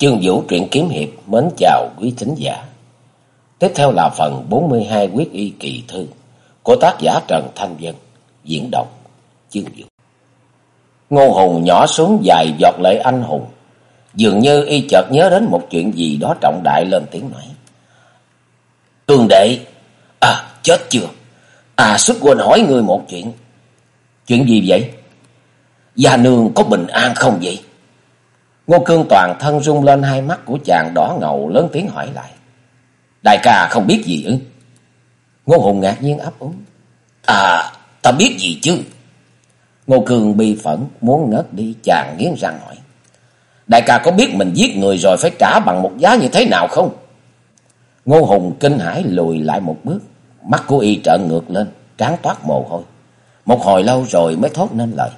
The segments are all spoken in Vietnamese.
Chương Vũ truyện kiếm hiệp mến chào quý thính giả. Tiếp theo là phần 42 quyết y kỳ thư của tác giả Trần Thanh Vân, diễn đọc Chương Vũ. Ngô Hùng nhỏ xuống dài giọt lệ anh hùng, dường như y chợt nhớ đến một chuyện gì đó trọng đại lên tiếng nói. Tương đệ, à chết chưa? À xuất quên hỏi người một chuyện. Chuyện gì vậy? Gia nương có bình an không vậy? Ngô Cương toàn thân rung lên hai mắt của chàng đỏ ngầu lớn tiếng hỏi lại. Đại ca không biết gì ư? Ngô Hùng ngạc nhiên ấp úng. À, ta biết gì chứ? Ngô Cương bi phẫn muốn ngất đi chàng nghiến răng hỏi. Đại ca có biết mình giết người rồi phải trả bằng một giá như thế nào không? Ngô Hùng kinh hãi lùi lại một bước. Mắt của y trợn ngược lên, trán toát mồ hôi. Một hồi lâu rồi mới thốt nên lời.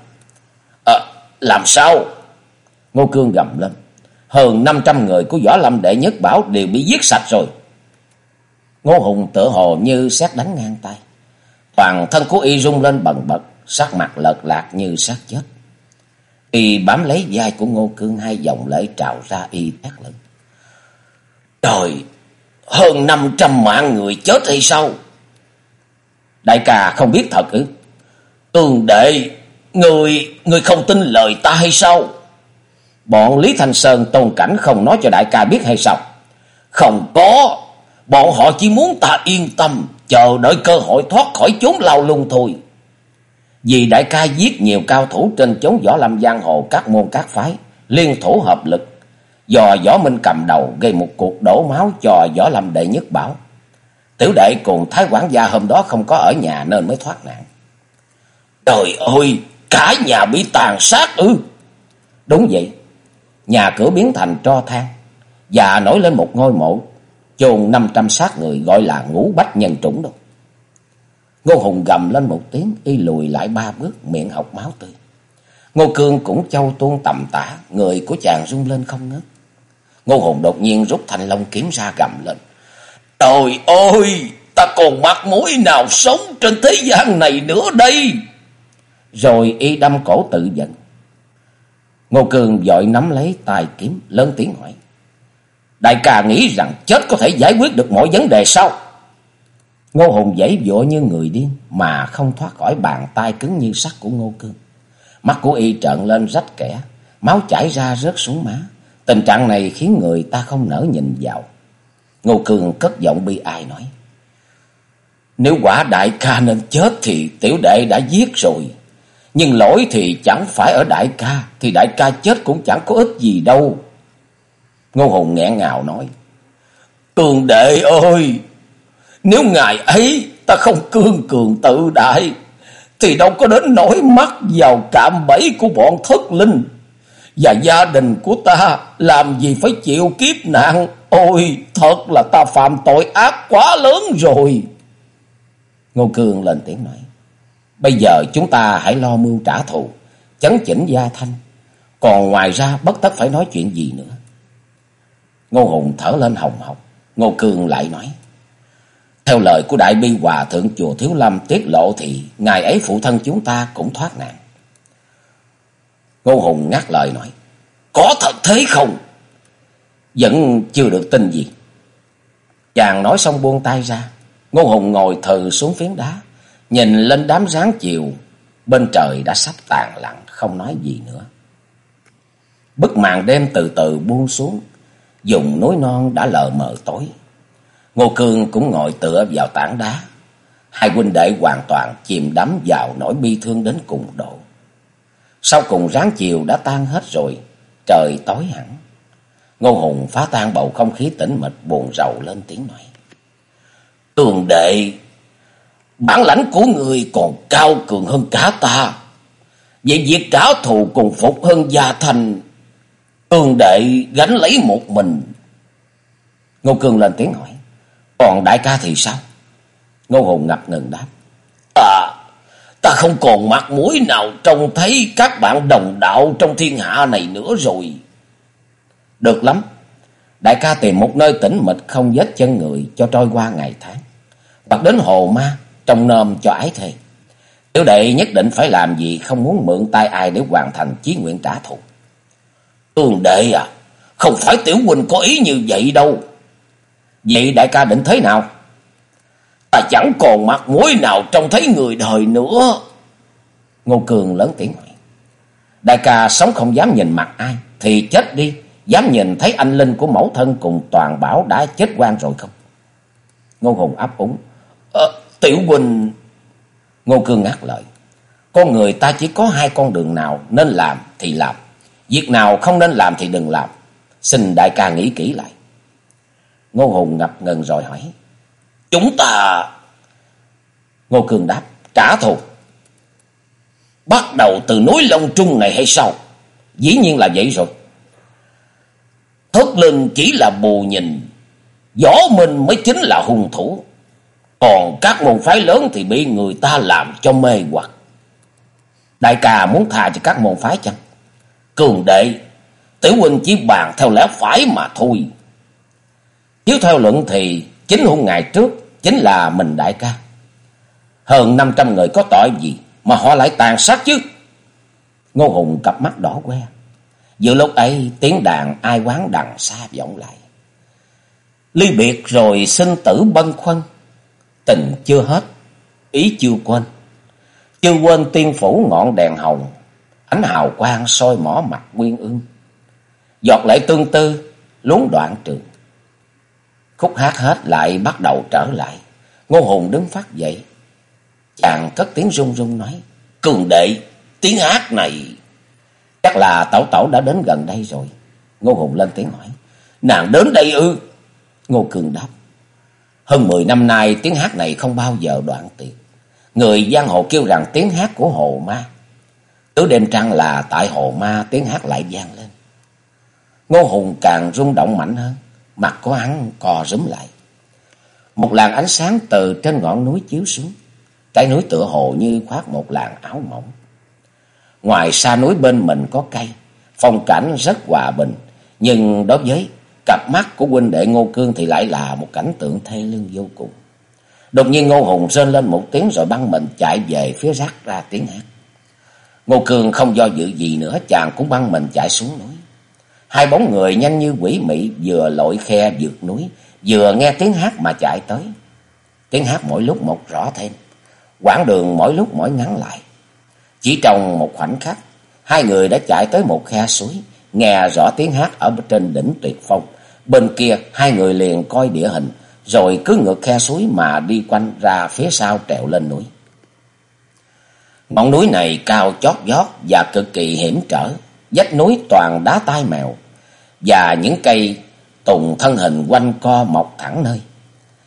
Ờ, làm sao? Ngô Cương gầm lên. Hơn 500 người của Võ Lâm Đệ Nhất Bảo đều bị giết sạch rồi. Ngô Hùng tựa hồ như xét đánh ngang tay. Toàn thân của y rung lên bần bật, sắc mặt lợt lạc như xác chết. Y bám lấy vai của Ngô Cương hai dòng lễ trào ra y thét lớn. Trời, hơn 500 mạng người chết hay sao? Đại ca không biết thật ư? Tường đệ, người, người không tin lời ta hay sao? Bọn Lý Thanh Sơn tôn cảnh không nói cho đại ca biết hay sao? Không có. Bọn họ chỉ muốn ta yên tâm, chờ đợi cơ hội thoát khỏi chốn lao lung thôi. Vì đại ca giết nhiều cao thủ trên chốn võ lâm giang hồ các môn các phái, liên thủ hợp lực, do võ minh cầm đầu gây một cuộc đổ máu cho võ lâm đệ nhất bảo. Tiểu đệ cùng thái quản gia hôm đó không có ở nhà nên mới thoát nạn. Trời ơi, cả nhà bị tàn sát ư? Đúng vậy, nhà cửa biến thành tro than và nổi lên một ngôi mộ chôn năm trăm xác người gọi là ngũ bách nhân trũng đó. Ngô Hùng gầm lên một tiếng, y lùi lại ba bước, miệng học máu tươi. Ngô Cương cũng châu tuôn tầm tả, người của chàng rung lên không ngớt. Ngô Hùng đột nhiên rút thanh long kiếm ra gầm lên. Trời ơi, ta còn mặt mũi nào sống trên thế gian này nữa đây? Rồi y đâm cổ tự giận. Ngô Cường dội nắm lấy tài kiếm, lớn tiếng hỏi. Đại ca nghĩ rằng chết có thể giải quyết được mọi vấn đề sao? Ngô Hùng giãy dụa như người điên mà không thoát khỏi bàn tay cứng như sắt của Ngô Cương. Mắt của y trợn lên rách kẻ, máu chảy ra rớt xuống má. Tình trạng này khiến người ta không nỡ nhìn vào. Ngô Cương cất giọng bi ai nói. Nếu quả đại ca nên chết thì tiểu đệ đã giết rồi. Nhưng lỗi thì chẳng phải ở đại ca, thì đại ca chết cũng chẳng có ích gì đâu. Ngô Hùng nghẹn ngào nói. Cường đệ ơi, nếu ngày ấy ta không cương cường tự đại, thì đâu có đến nỗi mắc vào cạm bẫy của bọn thất linh. Và gia đình của ta làm gì phải chịu kiếp nạn. Ôi, thật là ta phạm tội ác quá lớn rồi. Ngô cường lên tiếng nói. Bây giờ chúng ta hãy lo mưu trả thù, chấn chỉnh gia thanh. Còn ngoài ra bất tất phải nói chuyện gì nữa. Ngô Hùng thở lên hồng hộc. Ngô Cương lại nói. Theo lời của Đại Bi Hòa Thượng Chùa Thiếu Lâm tiết lộ thì ngày ấy phụ thân chúng ta cũng thoát nạn. Ngô Hùng ngắt lời nói. Có thật thế không? Vẫn chưa được tin gì. Chàng nói xong buông tay ra. Ngô Hùng ngồi thừ xuống phiến đá. Nhìn lên đám ráng chiều. Bên trời đã sắp tàn lặng không nói gì nữa. Bức màn đêm từ từ buông xuống. Dùng núi non đã lờ mờ tối. Ngô Cương cũng ngồi tựa vào tảng đá. Hai huynh đệ hoàn toàn chìm đắm vào nỗi bi thương đến cùng độ. Sau cùng ráng chiều đã tan hết rồi, trời tối hẳn. Ngô Hùng phá tan bầu không khí tĩnh mịch buồn rầu lên tiếng nói. Tường đệ, bản lãnh của người còn cao cường hơn cả ta. Vậy việc trả thù cùng phục hơn gia thành, tương đệ gánh lấy một mình. Ngô Cương lên tiếng hỏi. Còn đại ca thì sao? Ngô Hùng ngập ngừng đáp. À, ta không còn mặt mũi nào trông thấy các bạn đồng đạo trong thiên hạ này nữa rồi. Được lắm. Đại ca tìm một nơi tĩnh mịch không vết chân người cho trôi qua ngày tháng. Hoặc đến hồ ma, trong nôm cho ái thề. Tiểu đệ nhất định phải làm gì không muốn mượn tay ai để hoàn thành chí nguyện trả thù. Tương đệ à, Không phải tiểu huynh có ý như vậy đâu. Vậy đại ca định thế nào? Ta chẳng còn mặt mũi nào trông thấy người đời nữa. Ngô Cường lớn tiếng hỏi. Đại ca sống không dám nhìn mặt ai. Thì chết đi. Dám nhìn thấy anh linh của mẫu thân cùng toàn bảo đã chết quan rồi không? Ngô Hùng áp úng. Ờ, tiểu huynh... Ngô Cương ngắt lời. Con người ta chỉ có hai con đường nào nên làm thì làm. Việc nào không nên làm thì đừng làm. Xin đại ca nghĩ kỹ lại. Ngô Hùng ngập ngừng rồi hỏi. Chúng ta... Ngô Cương đáp. Trả thù. Bắt đầu từ núi Long Trung này hay sao? Dĩ nhiên là vậy rồi. Thất linh chỉ là bù nhìn. Võ Minh mới chính là hung thủ. Còn các môn phái lớn thì bị người ta làm cho mê hoặc. Đại ca muốn tha cho các môn phái chăng? Cường đệ, tiểu huynh chỉ bàn theo lẽ phải mà thôi. chiếu theo luận thì chính hôm ngày trước chính là mình đại ca. Hơn 500 người có tội gì mà họ lại tàn sát chứ? Ngô Hùng cặp mắt đỏ que. Giữa lúc ấy tiếng đàn ai quán đằng xa vọng lại. Ly biệt rồi sinh tử bân khuân. Tình chưa hết, ý chưa quên. Chưa quên tiên phủ ngọn đèn hồng. Ánh hào quang soi mỏ mặt nguyên ương. Giọt lệ tương tư, lún đoạn trường. Khúc hát hết lại bắt đầu trở lại. Ngô Hùng đứng phát dậy. Chàng cất tiếng run run nói. Cường đệ, tiếng hát này... Chắc là Tẩu Tẩu đã đến gần đây rồi. Ngô Hùng lên tiếng hỏi. Nàng đến đây ư? Ngô Cường đáp. Hơn mười năm nay, tiếng hát này không bao giờ đoạn tuyệt. Người giang hồ kêu rằng tiếng hát của hồ ma. Cứ đêm trăng là tại hồ ma, tiếng hát lại vang lên. Ngô Hùng càng rung động mạnh hơn. Mặt của hắn cò rúm lại. Một làn ánh sáng từ trên ngọn núi chiếu xuống. Cái núi tựa hồ như khoác một làn áo mỏng. Ngoài xa núi bên mình có cây. Phong cảnh rất hòa bình. Nhưng đối với cặp mắt của huynh đệ Ngô Cương thì lại là một cảnh tượng thê lương vô cùng. Đột nhiên Ngô Hùng rên lên một tiếng rồi băng mình chạy về phía rác ra tiếng hát. Ngô Cương không do dự gì nữa, chàng cũng băng mình chạy xuống núi. Hai bóng người nhanh như quỷ mị vừa lội khe vượt núi, vừa nghe tiếng hát mà chạy tới. Tiếng hát mỗi lúc một rõ thêm, quãng đường mỗi lúc mỗi ngắn lại. Chỉ trong một khoảnh khắc, hai người đã chạy tới một khe suối, nghe rõ tiếng hát ở trên đỉnh tuyệt phong. Bên kia hai người liền coi địa hình, rồi cứ ngược khe suối mà đi quanh ra phía sau trèo lên núi. Ngọn núi này cao chót vót và cực kỳ hiểm trở, vách núi toàn đá tai mèo và những cây tùng thân hình quanh co mọc thẳng nơi.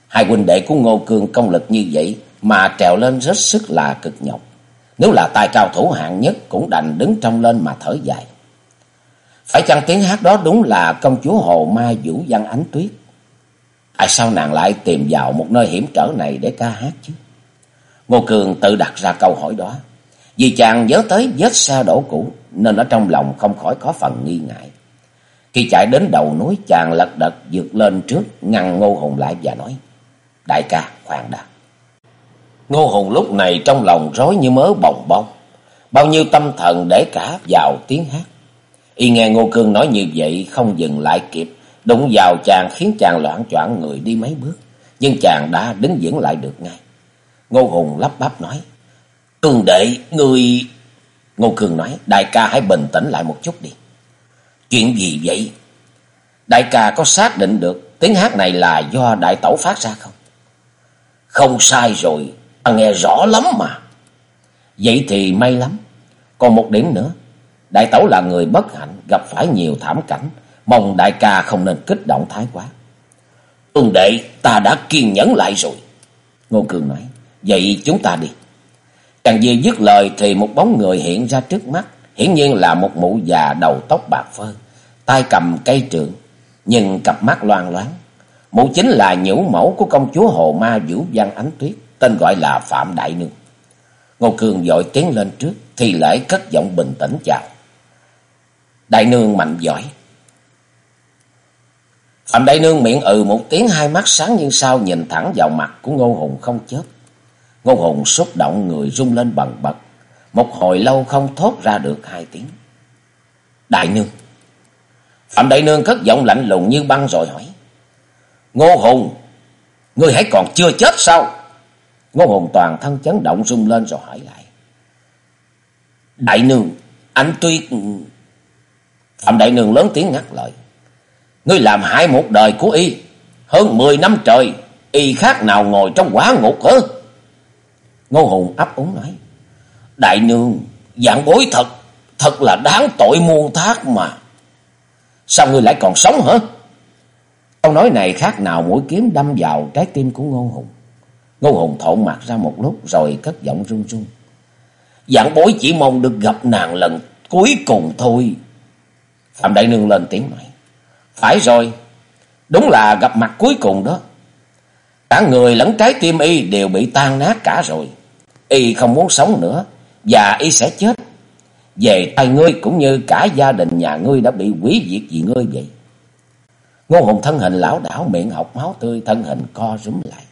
Hai huynh đệ của Ngô Cương công lực như vậy mà trèo lên rất sức là cực nhọc. Nếu là tài cao thủ hạng nhất cũng đành đứng trong lên mà thở dài. Phải chăng tiếng hát đó đúng là công chúa Hồ mai Vũ Văn Ánh Tuyết? Tại sao nàng lại tìm vào một nơi hiểm trở này để ca hát chứ? Ngô Cường tự đặt ra câu hỏi đó. Vì chàng nhớ tới vết xa đổ cũ, nên ở trong lòng không khỏi có phần nghi ngại. Khi chạy đến đầu núi, chàng lật đật vượt lên trước, ngăn Ngô Hùng lại và nói. Đại ca, khoan đã. Ngô Hùng lúc này trong lòng rối như mớ bồng bông. Bao nhiêu tâm thần để cả vào tiếng hát. Y nghe Ngô Cương nói như vậy không dừng lại kịp. Đụng vào chàng khiến chàng loạn choạng người đi mấy bước. Nhưng chàng đã đứng vững lại được ngay. Ngô Hùng lắp bắp nói. Cương đệ, người... Ngô Cương nói, đại ca hãy bình tĩnh lại một chút đi. Chuyện gì vậy? Đại ca có xác định được tiếng hát này là do đại tẩu phát ra không? Không sai rồi, ta nghe rõ lắm mà. Vậy thì may lắm. Còn một điểm nữa, đại tẩu là người bất hạnh, gặp phải nhiều thảm cảnh, mong đại ca không nên kích động thái quá. Tương đệ, ta đã kiên nhẫn lại rồi. Ngô Cường nói, vậy chúng ta đi. Càng vừa dứt lời thì một bóng người hiện ra trước mắt, hiển nhiên là một mụ già đầu tóc bạc phơ, tay cầm cây trượng, nhưng cặp mắt loan loáng. Mụ chính là nhũ mẫu của công chúa Hồ Ma Vũ Văn Ánh Tuyết, tên gọi là Phạm Đại Nương. Ngô Cường dội tiến lên trước, thì lễ cất giọng bình tĩnh chào. Đại Nương mạnh giỏi. Phạm Đại Nương miệng ừ một tiếng hai mắt sáng như sao nhìn thẳng vào mặt của Ngô Hùng không chớp. Ngô Hùng xúc động người rung lên bần bật. Một hồi lâu không thốt ra được hai tiếng. Đại Nương. Phạm Đại Nương cất giọng lạnh lùng như băng rồi hỏi. Ngô Hùng, ngươi hãy còn chưa chết sao? Ngô Hùng toàn thân chấn động rung lên rồi hỏi lại. Đại Nương, anh tuy... Phạm Đại Nương lớn tiếng ngắt lời. Ngươi làm hại một đời của y. Hơn mười năm trời, y khác nào ngồi trong quả ngục hả? Ngô Hùng ấp úng nói. Đại Nương, dạng bối thật, thật là đáng tội muôn thác mà. Sao ngươi lại còn sống hả? Câu nói này khác nào mũi kiếm đâm vào trái tim của Ngô Hùng. Ngô Hùng thộn mặt ra một lúc rồi cất giọng run run. Dạng bối chỉ mong được gặp nàng lần cuối cùng thôi. Phạm Đại Nương lên tiếng nói. Phải rồi, đúng là gặp mặt cuối cùng đó. Cả người lẫn trái tim y đều bị tan nát cả rồi. Y không muốn sống nữa và y sẽ chết. Về tay ngươi cũng như cả gia đình nhà ngươi đã bị quỷ diệt vì ngươi vậy. Ngô Hùng thân hình lão đảo miệng học máu tươi thân hình co rúm lại.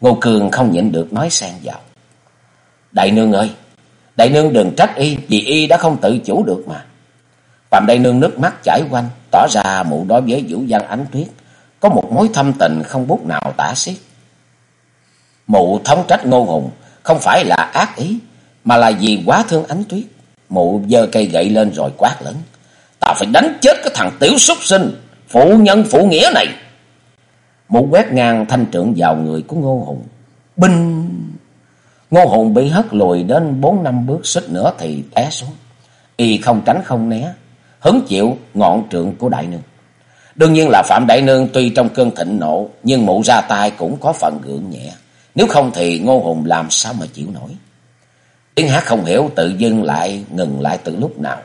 Ngô Cường không nhịn được nói xen vào. Đại nương ơi, đại nương đừng trách y vì y đã không tự chủ được mà. Phạm đại nương nước mắt chảy quanh, tỏ ra mụ đối với Vũ Văn Ánh Tuyết có một mối thâm tình không bút nào tả xiết. Mụ thống trách Ngô Hùng không phải là ác ý, mà là vì quá thương Ánh Tuyết. Mụ giơ cây gậy lên rồi quát lớn. Ta phải đánh chết cái thằng tiểu súc sinh, phụ nhân phụ nghĩa này. Mụ quét ngang thanh trượng vào người của Ngô Hùng. Binh! Ngô Hùng bị hất lùi đến bốn năm bước xích nữa thì té xuống. Y không tránh không né, hứng chịu ngọn trượng của đại nương. Đương nhiên là Phạm Đại Nương tuy trong cơn thịnh nộ, nhưng mụ ra tay cũng có phần gượng nhẹ. Nếu không thì Ngô Hùng làm sao mà chịu nổi. Tiếng hát không hiểu tự dưng lại ngừng lại từ lúc nào.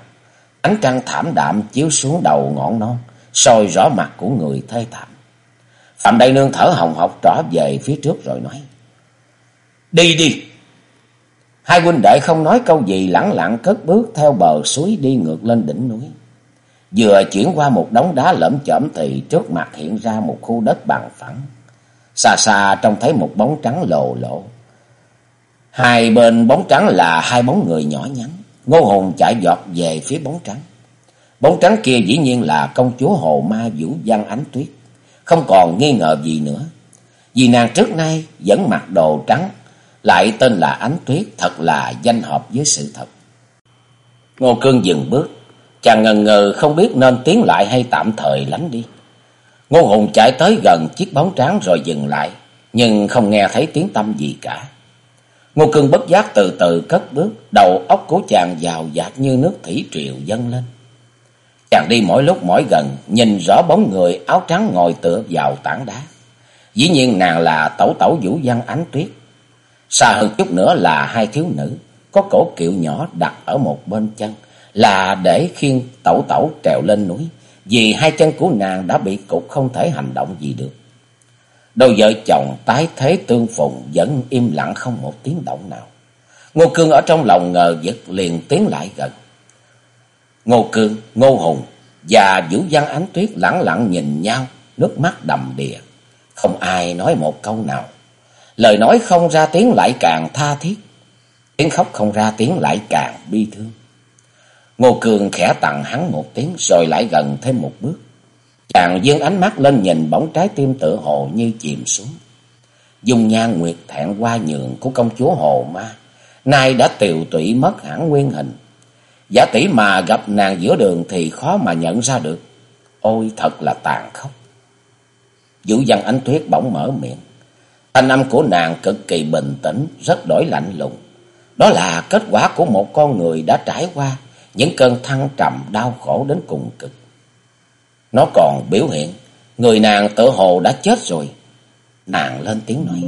Ánh trăng thảm đạm chiếu xuống đầu ngọn non, soi rõ mặt của người thê thảm. Phạm Đại Nương thở hồng hộc trở về phía trước rồi nói. Đi đi! Hai huynh đệ không nói câu gì lẳng lặng cất bước theo bờ suối đi ngược lên đỉnh núi. Vừa chuyển qua một đống đá lởm chởm thì trước mặt hiện ra một khu đất bằng phẳng. Xa xa trông thấy một bóng trắng lồ lộ. Hai bên bóng trắng là hai bóng người nhỏ nhắn. Ngô hồn chạy giọt về phía bóng trắng. Bóng trắng kia dĩ nhiên là công chúa Hồ Ma Vũ Văn Ánh Tuyết. Không còn nghi ngờ gì nữa. Vì nàng trước nay vẫn mặc đồ trắng. Lại tên là Ánh Tuyết, thật là danh hợp với sự thật. Ngô Cương dừng bước. Chàng ngần ngừ không biết nên tiến lại hay tạm thời lánh đi. Ngô Hùng chạy tới gần chiếc bóng trắng rồi dừng lại, nhưng không nghe thấy tiếng tâm gì cả. Ngô Cương bất giác từ từ cất bước, đầu óc của chàng vào dạt như nước thủy triều dâng lên. Chàng đi mỗi lúc mỗi gần, nhìn rõ bóng người áo trắng ngồi tựa vào tảng đá. Dĩ nhiên nàng là tẩu tẩu vũ văn ánh tuyết. Xa hơn chút nữa là hai thiếu nữ, có cổ kiệu nhỏ đặt ở một bên chân, là để khiêng tẩu tẩu trèo lên núi, vì hai chân của nàng đã bị cục không thể hành động gì được. Đôi vợ chồng tái thế tương phùng vẫn im lặng không một tiếng động nào. Ngô Cương ở trong lòng ngờ vực liền tiến lại gần. Ngô Cương, Ngô Hùng và Vũ Văn Ánh Tuyết lẳng lặng nhìn nhau, nước mắt đầm đìa. Không ai nói một câu nào. Lời nói không ra tiếng lại càng tha thiết. Tiếng khóc không ra tiếng lại càng bi thương. Ngô Cường khẽ tặng hắn một tiếng rồi lại gần thêm một bước. Chàng dương ánh mắt lên nhìn bóng trái tim tự hồ như chìm xuống. Dung nhan nguyệt thẹn qua nhượng của công chúa Hồ Ma, nay đã tiều tụy mất hẳn nguyên hình. Giả tỷ mà gặp nàng giữa đường thì khó mà nhận ra được. Ôi thật là tàn khốc. Vũ văn ánh tuyết bỗng mở miệng. Thanh âm của nàng cực kỳ bình tĩnh, rất đổi lạnh lùng. Đó là kết quả của một con người đã trải qua những cơn thăng trầm đau khổ đến cùng cực. Nó còn biểu hiện, người nàng tự hồ đã chết rồi. Nàng lên tiếng nói,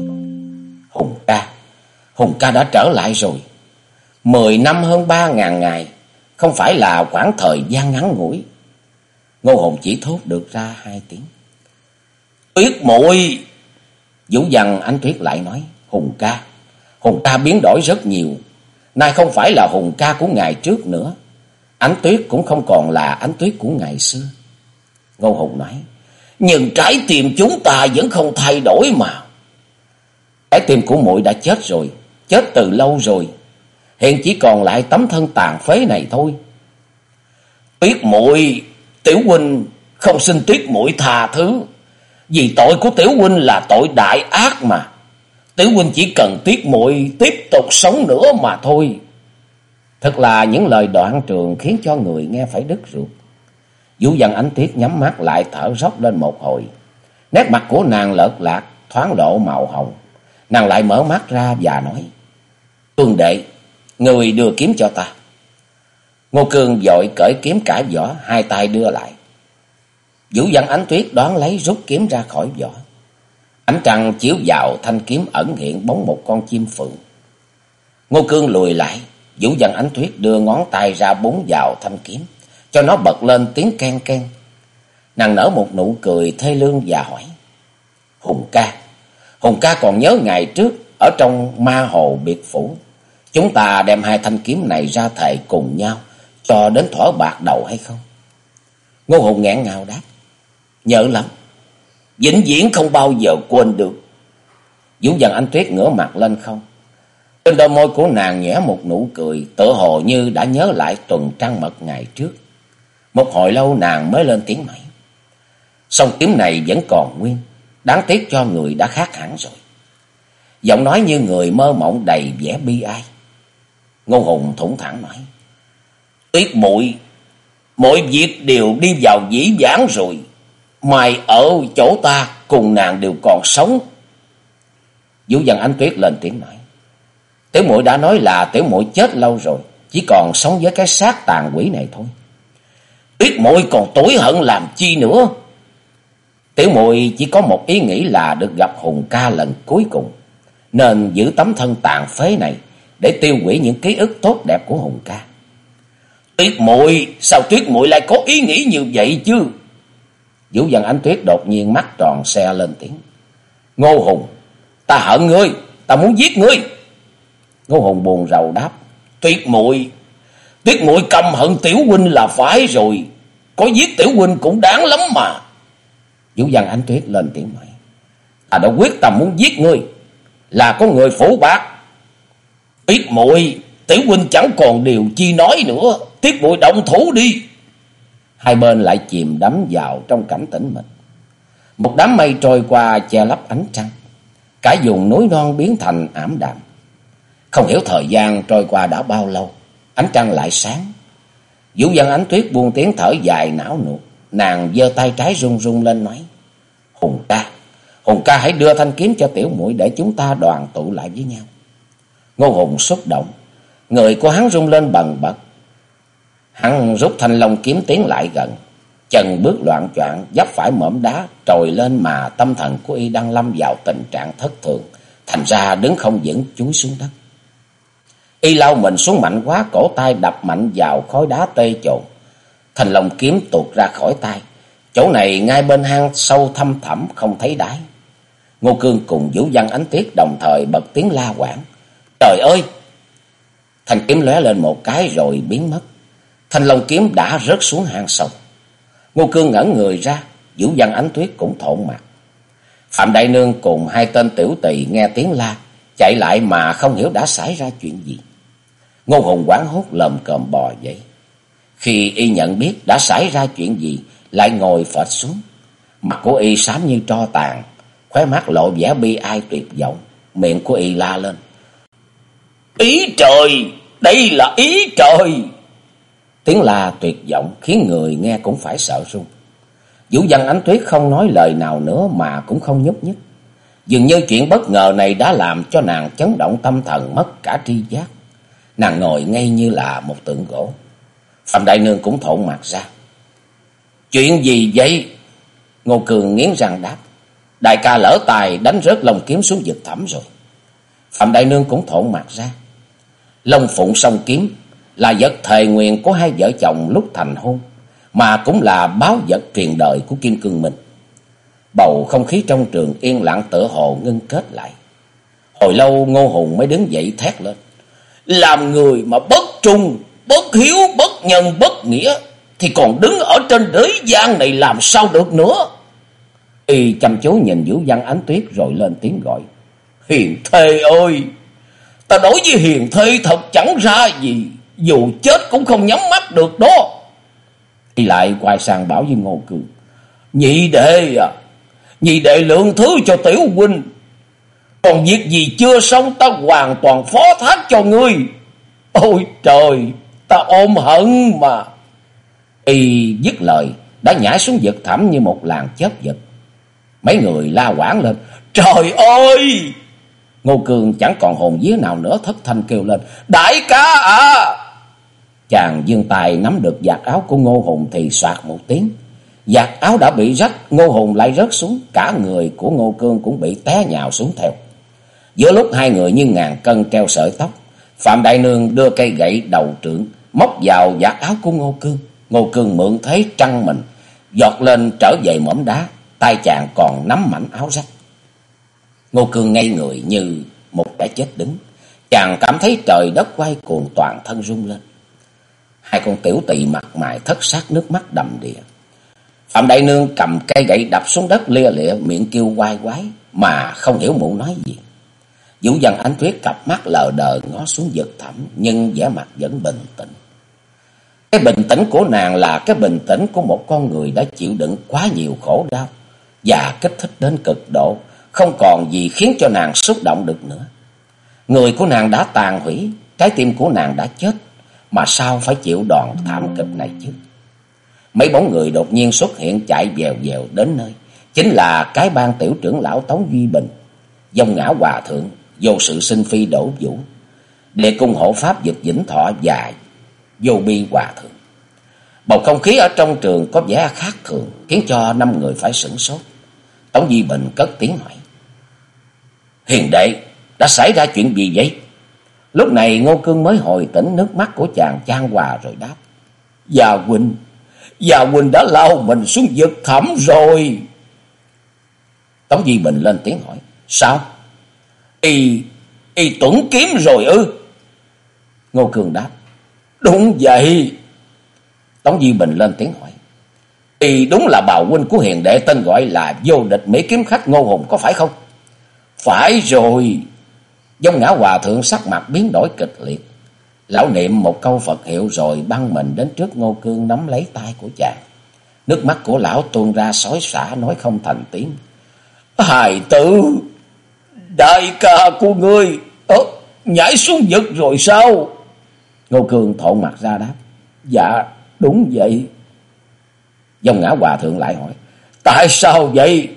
Hùng ca, Hùng ca đã trở lại rồi. Mười năm hơn ba ngàn ngày, không phải là khoảng thời gian ngắn ngủi. Ngô Hùng chỉ thốt được ra hai tiếng. Tuyết muội Vũ dằn anh Tuyết lại nói, Hùng ca, Hùng ca biến đổi rất nhiều. Nay không phải là Hùng ca của ngày trước nữa. Ánh tuyết cũng không còn là ánh tuyết của ngày xưa. Ngô Hùng nói, nhưng trái tim chúng ta vẫn không thay đổi mà. Trái tim của muội đã chết rồi, chết từ lâu rồi. Hiện chỉ còn lại tấm thân tàn phế này thôi. Tuyết muội Tiểu huynh không xin tuyết muội tha thứ. Vì tội của tiểu huynh là tội đại ác mà. Tiểu huynh chỉ cần tuyết muội tiếp tục sống nữa mà thôi. Thật là những lời đoạn trường khiến cho người nghe phải đứt ruột. Vũ dần ánh tuyết nhắm mắt lại thở dốc lên một hồi. Nét mặt của nàng lợt lạc, thoáng lộ màu hồng. Nàng lại mở mắt ra và nói. Tuân đệ, người đưa kiếm cho ta. Ngô Cương dội cởi kiếm cải vỏ, hai tay đưa lại. Vũ Dần ánh tuyết đoán lấy rút kiếm ra khỏi vỏ. Ánh trăng chiếu vào thanh kiếm ẩn hiện bóng một con chim phượng. Ngô Cương lùi lại, Vũ dần ánh tuyết đưa ngón tay ra búng vào thanh kiếm, cho nó bật lên tiếng ken ken. Nàng nở một nụ cười thê lương và hỏi. Hùng ca, Hùng ca còn nhớ ngày trước ở trong ma hồ biệt phủ. Chúng ta đem hai thanh kiếm này ra thề cùng nhau cho đến thỏa bạc đầu hay không? Ngô Hùng ngẹn ngào đáp. Nhớ lắm. Vĩnh viễn không bao giờ quên được. Vũ dần anh Tuyết ngửa mặt lên không. Trên đôi môi của nàng nhẽ một nụ cười, tựa hồ như đã nhớ lại tuần trăng mật ngày trước. Một hồi lâu nàng mới lên tiếng mày. Song kiếm này vẫn còn nguyên, đáng tiếc cho người đã khác hẳn rồi. Giọng nói như người mơ mộng đầy vẻ bi ai. Ngô Hùng thủng thẳng nói. Tuyết muội mọi việc đều đi vào dĩ vãng rồi. Mày ở chỗ ta cùng nàng đều còn sống. Vũ dần Ánh Tuyết lên tiếng nói. Tiểu muội đã nói là tiểu muội chết lâu rồi, chỉ còn sống với cái xác tàn quỷ này thôi. Tuyết muội còn tối hận làm chi nữa? Tiểu muội chỉ có một ý nghĩ là được gặp Hùng ca lần cuối cùng, nên giữ tấm thân tàn phế này để tiêu hủy những ký ức tốt đẹp của Hùng ca. Tuyết muội, sao Tuyết muội lại có ý nghĩ như vậy chứ? Vũ Văn Ánh Tuyết đột nhiên mắt tròn xe lên tiếng. Ngô Hùng, ta hận ngươi, ta muốn giết ngươi. Ngô Hùng buồn rầu đáp. Tuyết muội Tuyết muội căm hận Tiểu Huynh là phải rồi. Có giết Tiểu Huynh cũng đáng lắm mà. Vũ Văn Ánh Tuyết lên tiếng nói. Ta à, đã quyết tâm muốn giết ngươi. Là có người phủ bạc. Tuyết muội, Tiểu Huynh chẳng còn điều chi nói nữa. Tuyết muội động thủ đi. Hai bên lại chìm đắm vào trong cảnh tĩnh mịch. Một đám mây trôi qua che lấp ánh trăng. Cả vùng núi non biến thành ảm đạm. Không hiểu thời gian trôi qua đã bao lâu. Ánh trăng lại sáng. Vũ dân ánh tuyết buông tiếng thở dài não nuột. Nàng giơ tay trái run run lên nói. Hùng ca, Hùng ca hãy đưa thanh kiếm cho tiểu muội để chúng ta đoàn tụ lại với nhau. Ngô Hùng xúc động. Người của hắn rung lên bần bật. Hắn rút thanh long kiếm tiến lại gần. Chân bước loạn choạng dấp phải mỏm đá trồi lên mà tâm thần của y đang lâm vào tình trạng thất thường. Thành ra đứng không vững chúi xuống đất. Y lao mình xuống mạnh quá cổ tay đập mạnh vào khối đá tê trộn. Thành lòng kiếm tuột ra khỏi tay. Chỗ này ngay bên hang sâu thăm thẳm không thấy đáy. Ngô Cương cùng Vũ Văn Ánh Tuyết đồng thời bật tiếng la quảng. Trời ơi! Thành kiếm lóe lên một cái rồi biến mất. Thanh long kiếm đã rớt xuống hang sâu. Ngô Cương ngẩn người ra, Vũ Văn Ánh Tuyết cũng thộn mặt. Phạm Đại Nương cùng hai tên tiểu tỳ nghe tiếng la, chạy lại mà không hiểu đã xảy ra chuyện gì. Ngô Hùng quán hốt lầm còm bò dậy. Khi y nhận biết đã xảy ra chuyện gì, lại ngồi phệt xuống. Mặt của y xám như tro tàn, khóe mắt lộ vẻ bi ai tuyệt vọng, miệng của y la lên. Ý trời, đây là ý trời. Tiếng la tuyệt vọng khiến người nghe cũng phải sợ run. Vũ văn ánh tuyết không nói lời nào nữa mà cũng không nhúc nhích. Dường như chuyện bất ngờ này đã làm cho nàng chấn động tâm thần mất cả tri giác. Nàng ngồi ngay như là một tượng gỗ. Phạm Đại Nương cũng thộn mặt ra. Chuyện gì vậy? Ngô Cường nghiến răng đáp. Đại ca lỡ tài đánh rớt lồng kiếm xuống vực thẳm rồi. Phạm Đại Nương cũng thộn mặt ra. Long phụng song kiếm là vật thề nguyện của hai vợ chồng lúc thành hôn, mà cũng là báo vật truyền đời của Kim Cương mình Bầu không khí trong trường yên lặng tựa hồ ngưng kết lại. Hồi lâu Ngô Hùng mới đứng dậy thét lên. Làm người mà bất trung, bất hiếu, bất nhân, bất nghĩa, thì còn đứng ở trên đới gian này làm sao được nữa. Y chăm chú nhìn Vũ Văn Ánh Tuyết rồi lên tiếng gọi. Hiền thê ơi! Ta đối với hiền thê thật chẳng ra gì. Dù chết cũng không nhắm mắt được đó. Y lại quay sang bảo với Ngô Cường: Nhị đệ à, nhị đệ lượng thứ cho tiểu huynh. Còn việc gì chưa xong ta hoàn toàn phó thác cho ngươi. Ôi trời, ta ôm hận mà. Y dứt lời, đã nhảy xuống vực thẳm như một làn chớp giật. Mấy người la quảng lên. Trời ơi! Ngô Cường chẳng còn hồn vía nào nữa thất thanh kêu lên. Đại ca à! Chàng dương tài nắm được giặt áo của Ngô Hùng thì soạt một tiếng. Giặt áo đã bị rách, Ngô Hùng lại rớt xuống. Cả người của Ngô Cương cũng bị té nhào xuống theo. Giữa lúc hai người như ngàn cân treo sợi tóc. Phạm Đại Nương đưa cây gậy đầu trưởng, móc vào giặt áo của Ngô Cương. Ngô Cương mượn thấy trăng mình, giọt lên trở về mỏm đá. tay chàng còn nắm mảnh áo rách. Ngô Cương ngây người như một kẻ chết đứng. Chàng cảm thấy trời đất quay cuồng toàn thân rung lên. Hai con tiểu tỳ mặt mày thất sắc nước mắt đầm đìa. Phạm Đại Nương cầm cây gậy đập xuống đất lia lịa miệng kêu quay quái mà không hiểu mụ nói gì. Vũ dần ánh tuyết cặp mắt lờ đờ ngó xuống vực thẳm nhưng vẻ mặt vẫn bình tĩnh. Cái bình tĩnh của nàng là cái bình tĩnh của một con người đã chịu đựng quá nhiều khổ đau và kích thích đến cực độ, không còn gì khiến cho nàng xúc động được nữa. Người của nàng đã tàn hủy, trái tim của nàng đã chết, mà sao phải chịu đòn thảm kịch này chứ? Mấy bóng người đột nhiên xuất hiện chạy dèo dèo đến nơi, chính là cái ban tiểu trưởng lão Tống Duy Bình, dông ngã hòa thượng, vô sự sinh phi đổ vũ, để cung hộ pháp dịch vĩnh thọ và vô bi hòa thượng. Bầu không khí ở trong trường có vẻ khác thường, khiến cho năm người phải sửng sốt. Tống Di Bình cất tiếng hỏi. Hiền đệ, đã xảy ra chuyện gì vậy? Lúc này Ngô Cương mới hồi tỉnh nước mắt của chàng chan hòa rồi đáp. Dạ Già Huynh, Già dạ Huynh đã lao mình xuống vực thẳm rồi. Tống Di Bình lên tiếng hỏi. Sao? Y, y tuẩn kiếm rồi ư? Ngô Cường đáp. Đúng vậy. Tống Di Bình lên tiếng hỏi. Y đúng là bào huynh của hiền đệ tên gọi là vô địch Mỹ kiếm khách Ngô Hùng có phải không? Phải rồi. Dông ngã hòa thượng sắc mặt biến đổi kịch liệt. Lão niệm một câu Phật hiệu rồi băng mình đến trước Ngô Cương nắm lấy tay của chàng. Nước mắt của lão tuôn ra xói xả nói không thành tiếng. Hài tử, đại ca của ngươi, ơ, nhảy xuống vực rồi sao? Ngô Cương thộn mặt ra đáp. Dạ, đúng vậy. Dòng ngã hòa thượng lại hỏi. Tại sao vậy?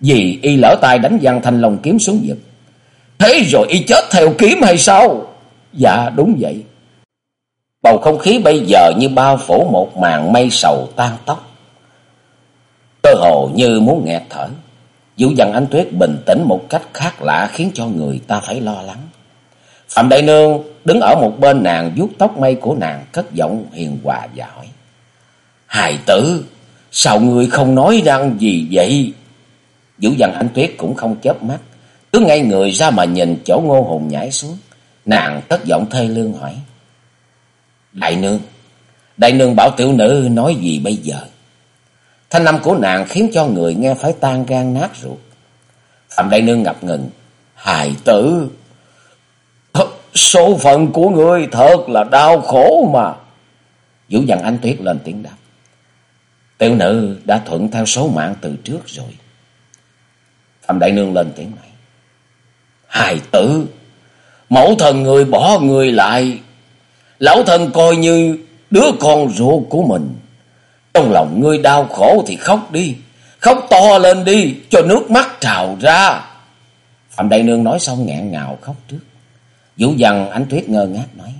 Vì y lỡ tay đánh văn thanh long kiếm xuống vực. Thế rồi y chết theo kiếm hay sao? Dạ đúng vậy. Bầu không khí bây giờ như bao phủ một màn mây sầu tan tóc. Cơ hồ như muốn nghẹt thở. Vũ dằn anh Tuyết bình tĩnh một cách khác lạ khiến cho người ta phải lo lắng. Phạm Đại Nương đứng ở một bên nàng vuốt tóc mây của nàng cất giọng hiền hòa và hỏi. Hài tử, sao người không nói năng gì vậy? Vũ dằn anh Tuyết cũng không chớp mắt, cứ ngay người ra mà nhìn chỗ ngô hùng nhảy xuống. Nàng cất giọng thê lương hỏi. Đại nương, đại nương bảo tiểu nữ nói gì bây giờ? Thanh âm của nàng khiến cho người nghe phải tan gan nát ruột. Phạm đại nương ngập ngừng. Hài tử, số phận của ngươi thật là đau khổ mà. Vũ dằn anh tuyết lên tiếng đáp. Tiểu nữ đã thuận theo số mạng từ trước rồi. Phạm đại nương lên tiếng này. Hài tử, mẫu thần người bỏ người lại. Lão thần coi như đứa con ruột của mình. Trong lòng ngươi đau khổ thì khóc đi. Khóc to lên đi cho nước mắt trào ra. Phạm Đại Nương nói xong ngẹn ngào khóc trước. Vũ dằn ánh tuyết ngơ ngác nói.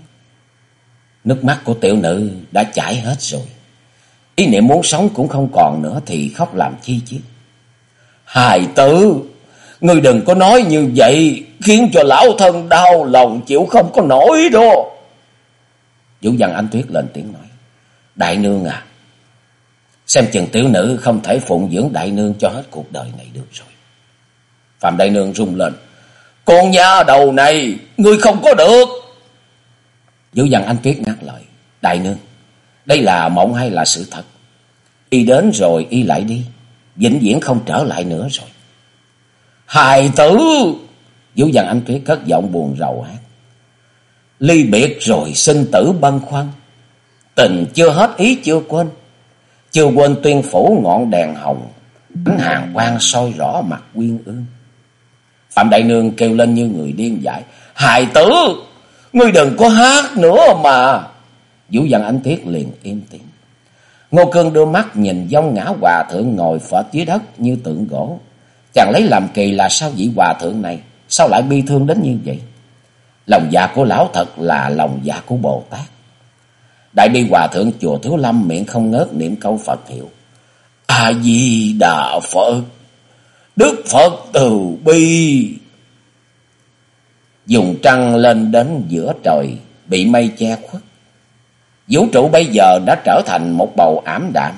Nước mắt của tiểu nữ đã chảy hết rồi. Ý niệm muốn sống cũng không còn nữa thì khóc làm chi chứ. Hài tử, ngươi đừng có nói như vậy, khiến cho lão thân đau lòng chịu không có nổi đâu. Vũ dằn anh Tuyết lên tiếng nói. Đại nương à, xem chừng tiểu nữ không thể phụng dưỡng đại nương cho hết cuộc đời này được rồi. Phạm đại nương rung lên. Con nha đầu này, ngươi không có được. Vũ dằn anh Tuyết ngắt lời. Đại nương, đây là mộng hay là sự thật? Y đến rồi y lại đi, vĩnh viễn không trở lại nữa rồi. Hài tử! Vũ dằn anh Tuyết cất giọng buồn rầu hát. Ly biệt rồi sinh tử băn khoăn. Tình chưa hết ý chưa quên chưa quên tuyên phủ ngọn đèn hồng, ánh hàng quang soi rõ mặt quyên ương. Phạm Đại Nương kêu lên như người điên dại, hài tử, ngươi đừng có hát nữa mà. Vũ Văn Ánh thiết liền im tiếng. Ngô Cương đưa mắt nhìn dông ngã hòa thượng ngồi phở dưới đất như tượng gỗ. Chàng lấy làm kỳ là sao vị hòa thượng này, sao lại bi thương đến như vậy? Lòng dạ của lão thật là lòng dạ của Bồ Tát. Đại bi hòa thượng chùa Thiếu Lâm miệng không ngớt niệm câu Phật hiệu. A-di-đà Phật, Đức Phật từ bi. Dùng trăng lên đến giữa trời, bị mây che khuất. Vũ trụ bây giờ đã trở thành một bầu ảm đạm.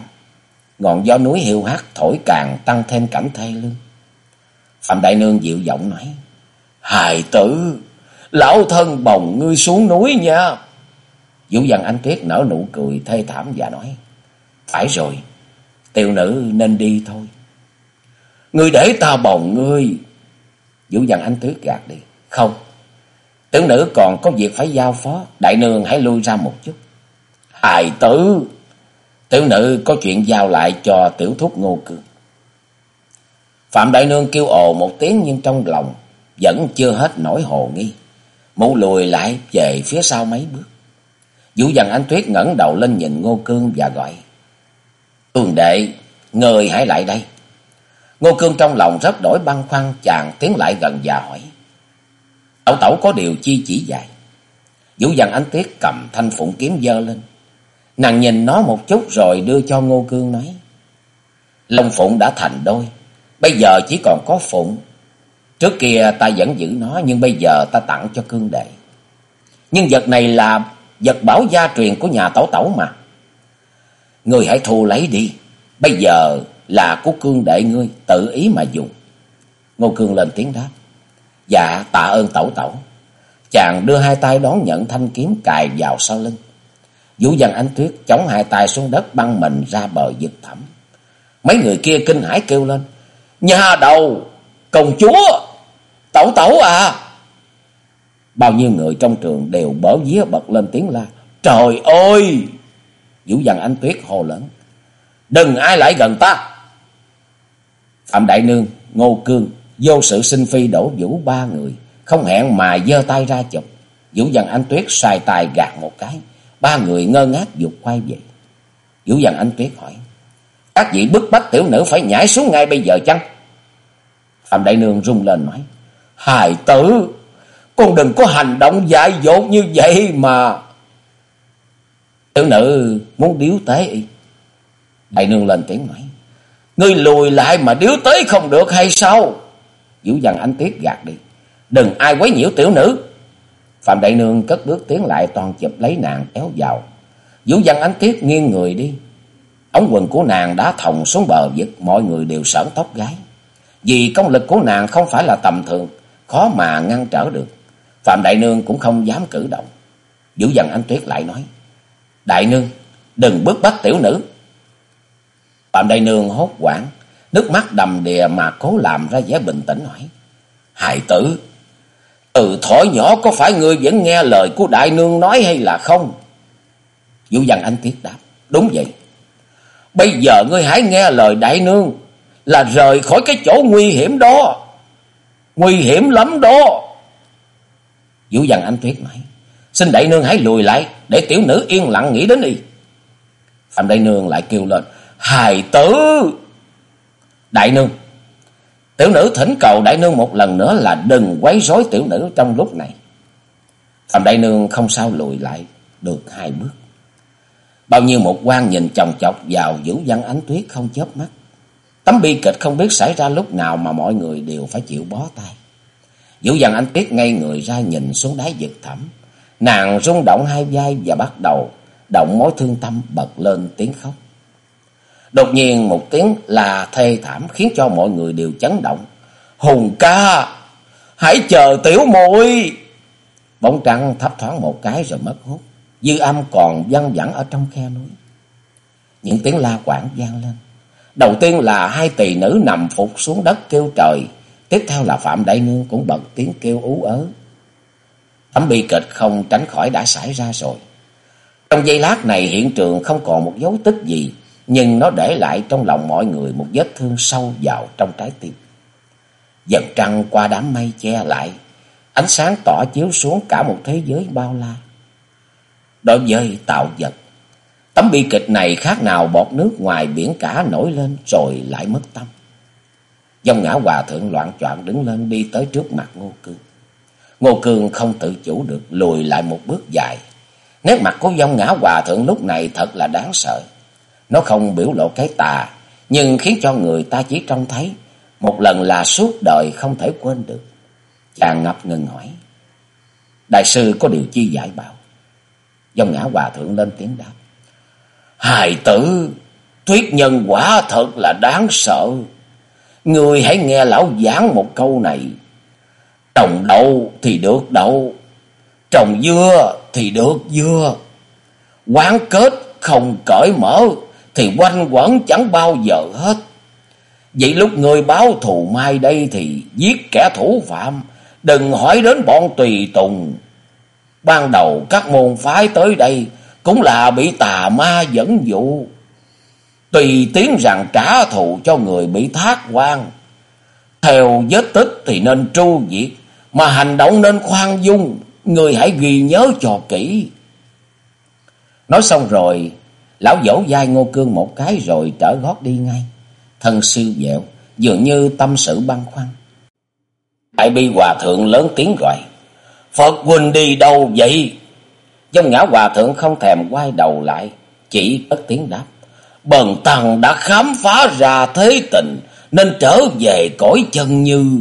Ngọn gió núi hiu hắt thổi càng tăng thêm cảnh thê lương. Phạm Đại Nương dịu giọng nói. Hài tử, lão thân bồng ngươi xuống núi nha. Vũ Văn Anh Tuyết nở nụ cười thê thảm và nói. Phải rồi, tiểu nữ nên đi thôi. Ngươi để ta bồng ngươi. Vũ Văn Anh Tuyết gạt đi. Không, tiểu nữ còn có việc phải giao phó. Đại nương hãy lui ra một chút. Hài tử, tiểu nữ có chuyện giao lại cho tiểu thúc ngô cương. Phạm Đại Nương kêu ồ một tiếng nhưng trong lòng vẫn chưa hết nổi hồ nghi. Mụ lùi lại về phía sau mấy bước. Vũ Văn Ánh Tuyết ngẩng đầu lên nhìn Ngô Cương và gọi. Cương đệ, người hãy lại đây. Ngô Cương trong lòng rất đổi băn khoăn chàng tiến lại gần và hỏi. Tẩu tẩu có điều chi chỉ dạy Vũ Văn Ánh Tuyết cầm thanh phụng kiếm dơ lên. Nàng nhìn nó một chút rồi đưa cho Ngô Cương nói. Long phụng đã thành đôi. Bây giờ chỉ còn có phụng. Trước kia ta vẫn giữ nó nhưng bây giờ ta tặng cho cương đệ. Nhưng vật này là vật bảo gia truyền của nhà tẩu tẩu mà. Người hãy thu lấy đi. Bây giờ là của cương đệ ngươi tự ý mà dùng. Ngô Cương lên tiếng đáp. Dạ tạ ơn tẩu tẩu. Chàng đưa hai tay đón nhận thanh kiếm cài vào sau lưng. Vũ Văn Ánh Tuyết chống hai tay xuống đất băng mình ra bờ vực thẳm. Mấy người kia kinh hãi kêu lên. Nhà đầu, công chúa, tẩu tẩu à. Bao nhiêu người trong trường đều bở vía bật lên tiếng la. Trời ơi! Vũ Văn Ánh Tuyết hồ lớn. Đừng ai lại gần ta. Phạm Đại Nương, Ngô Cương, vô sự sinh phi đổ vũ ba người. Không hẹn mà giơ tay ra chụp. Vũ Văn Ánh Tuyết xài tài gạt một cái. Ba người ngơ ngác dục quay về. Vũ Văn Ánh Tuyết hỏi. Các vị bức bách tiểu nữ phải nhảy xuống ngay bây giờ chăng? Phạm Đại Nương rung lên nói. Hài tử, con đừng có hành động dại dột như vậy mà. Tiểu nữ muốn điếu tế. Đại Nương lên tiếng nói. Ngươi lùi lại mà điếu tế không được hay sao? Vũ dằn anh tiết gạt đi. Đừng ai quấy nhiễu tiểu nữ. Phạm Đại Nương cất bước tiến lại toàn chụp lấy nàng kéo vào. Vũ dằn ánh tiết nghiêng người đi. Ống quần của nàng đã thòng xuống bờ vực, mọi người đều sởn tóc gái. Vì công lực của nàng không phải là tầm thường, khó mà ngăn trở được. Phạm Đại Nương cũng không dám cử động. Vũ dần anh Tuyết lại nói, Đại Nương, đừng bước bắt tiểu nữ. Phạm Đại Nương hốt quảng, nước mắt đầm đìa mà cố làm ra vẻ bình tĩnh hỏi, Hài tử, từ thổi nhỏ có phải ngươi vẫn nghe lời của Đại Nương nói hay là không? Vũ dần anh Tuyết đáp, đúng vậy. Bây giờ ngươi hãy nghe lời đại nương là rời khỏi cái chỗ nguy hiểm đó. Nguy hiểm lắm đó. Vũ dằn Anh Tuyết nói. Xin đại nương hãy lùi lại để tiểu nữ yên lặng nghĩ đến đi. Phạm đại nương lại kêu lên. Hài tử. Đại nương. Tiểu nữ thỉnh cầu đại nương một lần nữa là đừng quấy rối tiểu nữ trong lúc này. Phạm đại nương không sao lùi lại được hai bước. Bao nhiêu một quan nhìn chồng chọc vào Vũ Văn Ánh Tuyết không chớp mắt. Tấm bi kịch không biết xảy ra lúc nào mà mọi người đều phải chịu bó tay. Dũ Văn anh Tuyết ngay người ra nhìn xuống đáy vực thẳm. Nàng rung động hai vai và bắt đầu động mối thương tâm bật lên tiếng khóc. Đột nhiên một tiếng là thê thảm khiến cho mọi người đều chấn động. Hùng ca, hãy chờ tiểu muội Bóng trăng thấp thoáng một cái rồi mất hút dư âm còn văng vẳng ở trong khe núi. Những tiếng la quảng vang lên. Đầu tiên là hai tỳ nữ nằm phục xuống đất kêu trời. Tiếp theo là Phạm Đại Nương cũng bật tiếng kêu ú ớ. Tấm bi kịch không tránh khỏi đã xảy ra rồi. Trong giây lát này hiện trường không còn một dấu tích gì. nhưng nó để lại trong lòng mọi người một vết thương sâu vào trong trái tim. Dần trăng qua đám mây che lại, ánh sáng tỏ chiếu xuống cả một thế giới bao la. Đối với tạo vật, tấm bi kịch này khác nào bọt nước ngoài biển cả nổi lên rồi lại mất tâm dông ngã hòa thượng loạn choạng đứng lên đi tới trước mặt Ngô Cương. Ngô Cương không tự chủ được lùi lại một bước dài. Nét mặt của dông ngã hòa thượng lúc này thật là đáng sợ. Nó không biểu lộ cái tà, nhưng khiến cho người ta chỉ trông thấy một lần là suốt đời không thể quên được. Chàng ngập ngừng hỏi. Đại sư có điều chi giải bảo? dông ngã hòa thượng lên tiếng đáp. Hài tử, thuyết nhân quả thật là đáng sợ. Người hãy nghe lão giảng một câu này. Trồng đậu thì được đậu. Trồng dưa thì được dưa. Quán kết không cởi mở thì quanh quẩn chẳng bao giờ hết. Vậy lúc người báo thù mai đây thì giết kẻ thủ phạm, đừng hỏi đến bọn tùy tùng. Ban đầu các môn phái tới đây cũng là bị tà ma dẫn dụ. Tùy tiếng rằng trả thù cho người bị thác quan. Theo vết tích thì nên tru diệt, mà hành động nên khoan dung, người hãy ghi nhớ cho kỹ. Nói xong rồi, lão dỗ vai Ngô Cương một cái rồi trở gót đi ngay. Thân siêu dẹo, dường như tâm sự băn khoăn. Đại bi hòa thượng lớn tiếng gọi. Phật huynh đi đâu vậy? Dông ngã hòa thượng không thèm quay đầu lại, chỉ cất tiếng đáp. Bần tăng đã khám phá ra thế tình, nên trở về cõi chân như.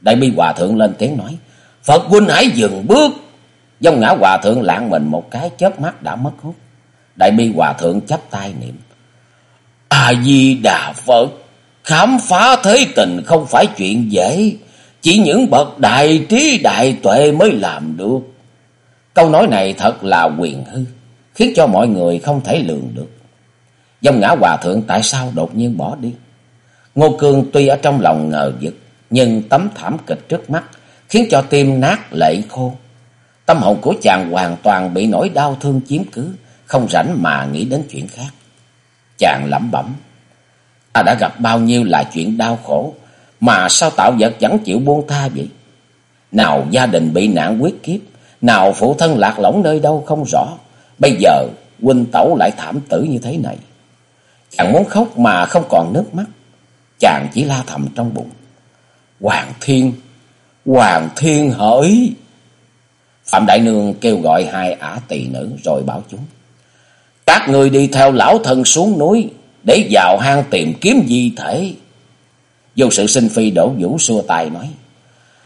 Đại bi hòa thượng lên tiếng nói. Phật huynh hãy dừng bước. Dông ngã hòa thượng lạng mình một cái chớp mắt đã mất hút. Đại bi hòa thượng chắp tay niệm. A-di-đà Phật, khám phá thế tình không phải chuyện dễ, chỉ những bậc đại trí đại tuệ mới làm được. Câu nói này thật là quyền hư, khiến cho mọi người không thể lường được dông ngã hòa thượng tại sao đột nhiên bỏ đi? Ngô Cương tuy ở trong lòng ngờ vực, nhưng tấm thảm kịch trước mắt khiến cho tim nát lệ khô. Tâm hồn của chàng hoàn toàn bị nỗi đau thương chiếm cứ, không rảnh mà nghĩ đến chuyện khác. Chàng lẩm bẩm. Ta đã gặp bao nhiêu là chuyện đau khổ. Mà sao tạo vật chẳng chịu buông tha vậy? Nào gia đình bị nạn quyết kiếp. Nào phụ thân lạc lõng nơi đâu không rõ. Bây giờ huynh tẩu lại thảm tử như thế này. Chàng muốn khóc mà không còn nước mắt. Chàng chỉ la thầm trong bụng. Hoàng thiên, Hoàng thiên hỡi. Phạm Đại Nương kêu gọi hai ả tỳ nữ rồi bảo chúng. Các người đi theo lão thân xuống núi để vào hang tìm kiếm di thể. Vô sự sinh phi đổ vũ xua tay nói.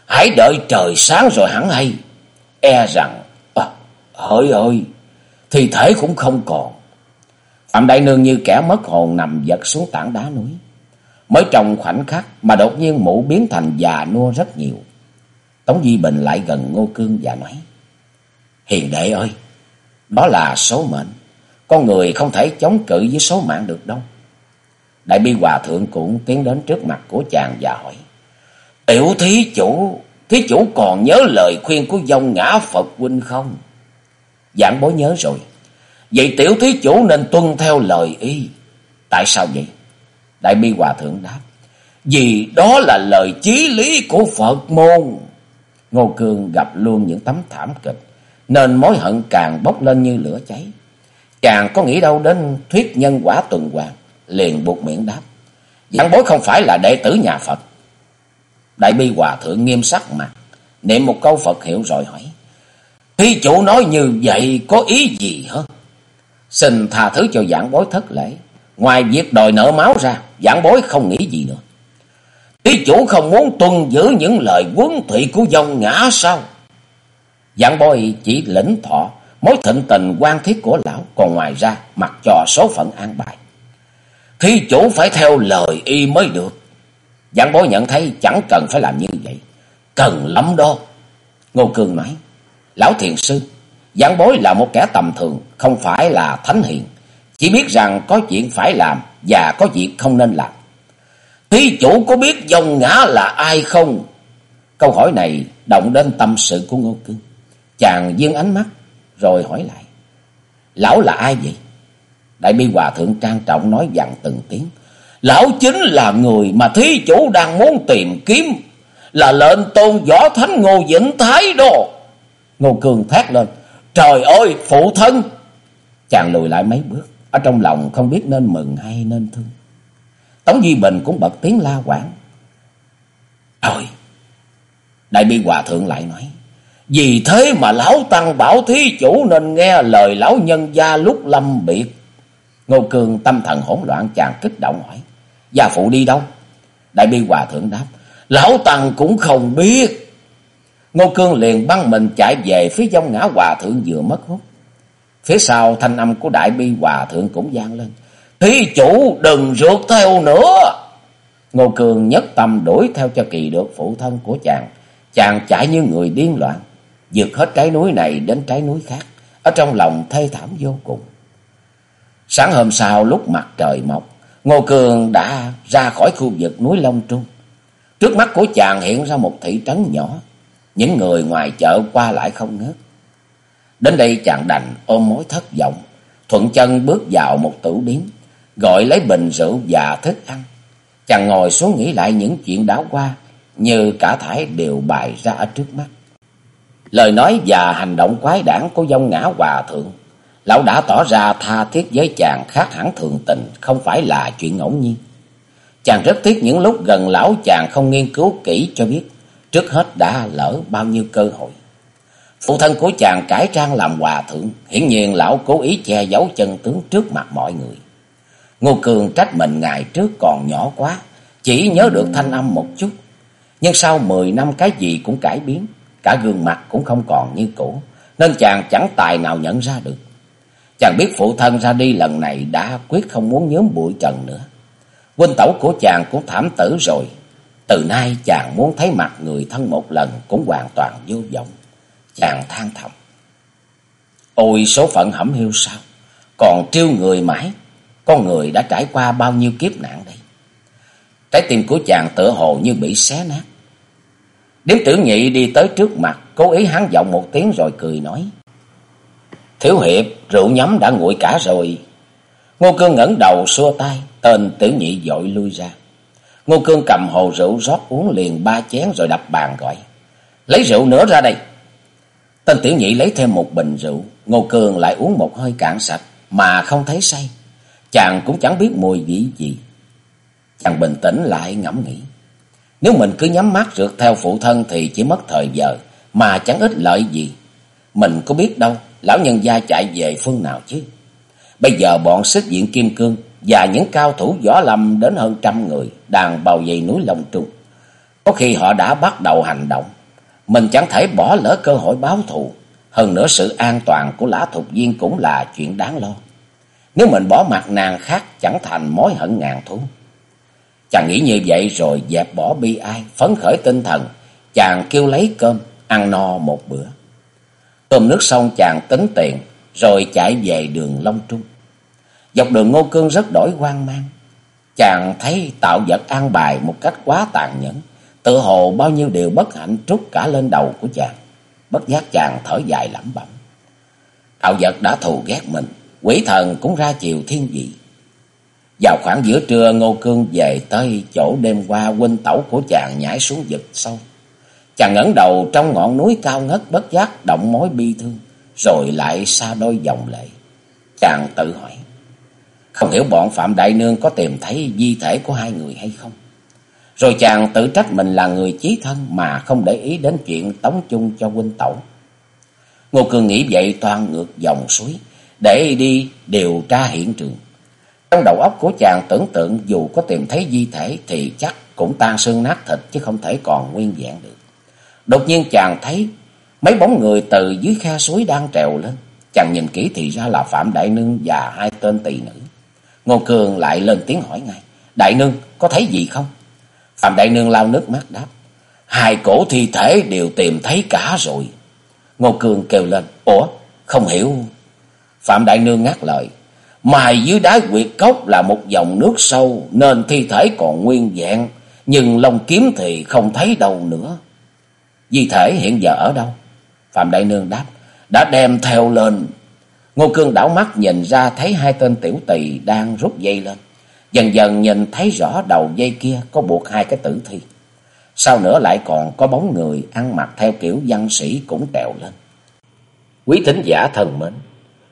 Hãy đợi trời sáng rồi hẳn hay. E rằng, à, hỡi ơi, thì thể cũng không còn. Phạm Đại Nương như kẻ mất hồn nằm giật xuống tảng đá núi. Mới trong khoảnh khắc mà đột nhiên mũ biến thành già nua rất nhiều. Tống Di Bình lại gần Ngô Cương và nói. Hiền đệ ơi, đó là số mệnh. Con người không thể chống cự với số mạng được đâu. Đại bi hòa thượng cũng tiến đến trước mặt của chàng và hỏi. Tiểu thí chủ, thí chủ còn nhớ lời khuyên của dông ngã Phật huynh không? Giảng bối nhớ rồi. Vậy tiểu thí chủ nên tuân theo lời y. Tại sao vậy? Đại bi hòa thượng đáp. Vì đó là lời chí lý của Phật môn. Ngô Cương gặp luôn những tấm thảm kịch. Nên mối hận càng bốc lên như lửa cháy. Chàng có nghĩ đâu đến thuyết nhân quả tuần hoàn, liền buộc miệng đáp. Giảng bối không phải là đệ tử nhà Phật. Đại bi hòa thượng nghiêm sắc mặt, niệm một câu Phật hiệu rồi hỏi. Thí chủ nói như vậy có ý gì hả? Xin tha thứ cho giảng bối thất lễ. Ngoài việc đòi nợ máu ra, giảng bối không nghĩ gì nữa. Thí chủ không muốn tuân giữ những lời quấn thụy của dòng ngã sao? Giảng bối chỉ lĩnh thọ mối thịnh tình quan thiết của lão, còn ngoài ra mặc cho số phận an bài. Thí chủ phải theo lời y mới được. Giảng bối nhận thấy chẳng cần phải làm như vậy. Cần lắm đó. Ngô Cương nói, Lão thiền sư, giảng bối là một kẻ tầm thường, không phải là thánh hiền. Chỉ biết rằng có chuyện phải làm và có việc không nên làm. Thí chủ có biết dòng ngã là ai không? Câu hỏi này động đến tâm sự của Ngô Cương. Chàng dương ánh mắt, rồi hỏi lại. Lão là ai vậy? Đại bi hòa thượng trang trọng nói dặn từng tiếng. Lão chính là người mà thí chủ đang muốn tìm kiếm. Là lệnh tôn võ thánh Ngô Vĩnh Thái đồ. Ngô Cường thét lên. Trời ơi, phụ thân. Chàng lùi lại mấy bước. Ở trong lòng không biết nên mừng hay nên thương. Tống Duy Bình cũng bật tiếng la quảng. ôi Đại bi hòa thượng lại nói. Vì thế mà lão tăng bảo thí chủ nên nghe lời lão nhân gia lúc lâm biệt. Ngô Cương tâm thần hỗn loạn, chàng kích động hỏi. Gia phụ đi đâu? Đại bi hòa thượng đáp. Lão tăng cũng không biết. Ngô Cương liền băng mình chạy về phía dông ngã hòa thượng vừa mất hút. Phía sau thanh âm của đại bi hòa thượng cũng gian lên. Thí chủ, đừng rượt theo nữa. Ngô Cường nhất tâm đuổi theo cho kỳ được phụ thân của chàng. Chàng chạy như người điên loạn. vượt hết trái núi này đến trái núi khác. Ở trong lòng thê thảm vô cùng. Sáng hôm sau, lúc mặt trời mọc. Ngô Cường đã ra khỏi khu vực núi Long Trung. Trước mắt của chàng hiện ra một thị trấn nhỏ. Những người ngoài chợ qua lại không ngớt. Đến đây chàng đành ôm mối thất vọng. Thuận chân bước vào một tủ điếm. Gọi lấy bình rượu và thức ăn. Chàng ngồi xuống nghĩ lại những chuyện đã qua. Như cả thải đều bày ra ở trước mắt. Lời nói và hành động quái đản của dông ngã hòa thượng. Lão đã tỏ ra tha thiết với chàng khác hẳn thường tình. Không phải là chuyện ngẫu nhiên. Chàng rất tiếc những lúc gần lão chàng không nghiên cứu kỹ cho biết. Trước hết đã lỡ bao nhiêu cơ hội. Phụ thân của chàng cải trang làm hòa thượng. Hiển nhiên lão cố ý che giấu chân tướng trước mặt mọi người. Ngô Cường trách mình ngày trước còn nhỏ quá. Chỉ nhớ được thanh âm một chút. Nhưng sau mười năm cái gì cũng cải biến. Cả gương mặt cũng không còn như cũ. Nên chàng chẳng tài nào nhận ra được. Chàng biết phụ thân ra đi lần này đã quyết không muốn nhóm bụi trần nữa. Huynh tẩu của chàng cũng thảm tử rồi. Từ nay chàng muốn thấy mặt người thân một lần cũng hoàn toàn vô vọng. Chàng than thầm. Ôi, số phận hẩm hiu sao. Còn trêu người mãi. Con người đã trải qua bao nhiêu kiếp nạn đây. Trái tim của chàng tựa hồ như bị xé nát. Điếm tử nhị đi tới trước mặt. Cố ý hắn giọng một tiếng rồi cười nói. Thiếu hiệp, rượu nhắm đã nguội cả rồi. Ngô Cương ngẩng đầu xua tay. Tên tử nhị dội lui ra. Ngô Cương cầm hồ rượu rót uống liền ba chén rồi đập bàn gọi. Lấy rượu nữa ra đây. Tên tiểu nhị lấy thêm một bình rượu. Ngô Cương lại uống một hơi cạn sạch, mà không thấy say. Chàng cũng chẳng biết mùi vị gì. Chàng bình tĩnh lại ngẫm nghĩ. Nếu mình cứ nhắm mắt rượt theo phụ thân thì chỉ mất thời giờ, mà chẳng ích lợi gì. Mình có biết đâu, lão nhân gia chạy về phương nào chứ. Bây giờ bọn xích diện kim cương và những cao thủ võ lâm đến hơn trăm người đang bao vây núi Long Trung. Có khi họ đã bắt đầu hành động. Mình chẳng thể bỏ lỡ cơ hội báo thù. Hơn nữa sự an toàn của lã thục viên cũng là chuyện đáng lo. Nếu mình bỏ mặt nàng khác chẳng thành mối hận ngàn thú. Chàng nghĩ như vậy rồi dẹp bỏ bi ai, phấn khởi tinh thần. Chàng kêu lấy cơm, ăn no một bữa. Cơm nước xong chàng tính tiền, rồi chạy về đường Long Trung. Dọc đường Ngô Cương rất đổi hoang mang. Chàng thấy tạo vật an bài một cách quá tàn nhẫn. Tự hồ bao nhiêu điều bất hạnh trút cả lên đầu của chàng. Bất giác chàng thở dài lẩm bẩm. Tạo vật đã thù ghét mình. Quỷ thần cũng ra chiều thiên vị. Vào khoảng giữa trưa, Ngô Cương về tới chỗ đêm qua huynh tẩu của chàng nhảy xuống vực sâu. Chàng ngẩng đầu trong ngọn núi cao ngất bất giác động mối bi thương. Rồi lại xa đôi dòng lệ. Chàng tự hỏi. Không hiểu bọn Phạm Đại Nương có tìm thấy di thể của hai người hay không? Rồi chàng tự trách mình là người chí thân mà không để ý đến chuyện tống chung cho huynh tẩu. Ngô Cường nghĩ vậy toan ngược dòng suối, để đi điều tra hiện trường. Trong đầu óc của chàng tưởng tượng dù có tìm thấy di thể thì chắc cũng tan xương nát thịt chứ không thể còn nguyên vẹn được. Đột nhiên chàng thấy mấy bóng người từ dưới khe suối đang trèo lên. Chàng nhìn kỹ thì ra là Phạm Đại Nương và hai tên tỳ nữ. Ngô Cường lại lên tiếng hỏi ngay. Đại Nương, có thấy gì không? Phạm Đại Nương lau nước mắt đáp. Hai cổ thi thể đều tìm thấy cả rồi. Ngô Cường kêu lên. Ủa? Không hiểu. Phạm Đại Nương ngắt lời. Mài dưới đáy quyệt cốc là một dòng nước sâu, nên thi thể còn nguyên vẹn. Nhưng lông kiếm thì không thấy đâu nữa. Di thể hiện giờ ở đâu? Phạm Đại Nương đáp. Đã đem theo lên. Ngô Cương đảo mắt nhìn ra thấy hai tên tiểu tỳ đang rút dây lên. Dần dần nhìn thấy rõ đầu dây kia có buộc hai cái tử thi. Sau nữa lại còn có bóng người ăn mặc theo kiểu văn sĩ cũng trèo lên. Quý thính giả thần mến,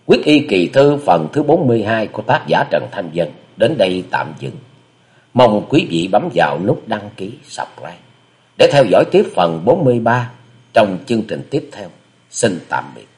quyết y kỳ thư phần thứ 42 của tác giả Trần Thanh Dân đến đây tạm dừng. Mong quý vị bấm vào nút đăng ký, subscribe để theo dõi tiếp phần 43 trong chương trình tiếp theo. Xin tạm biệt.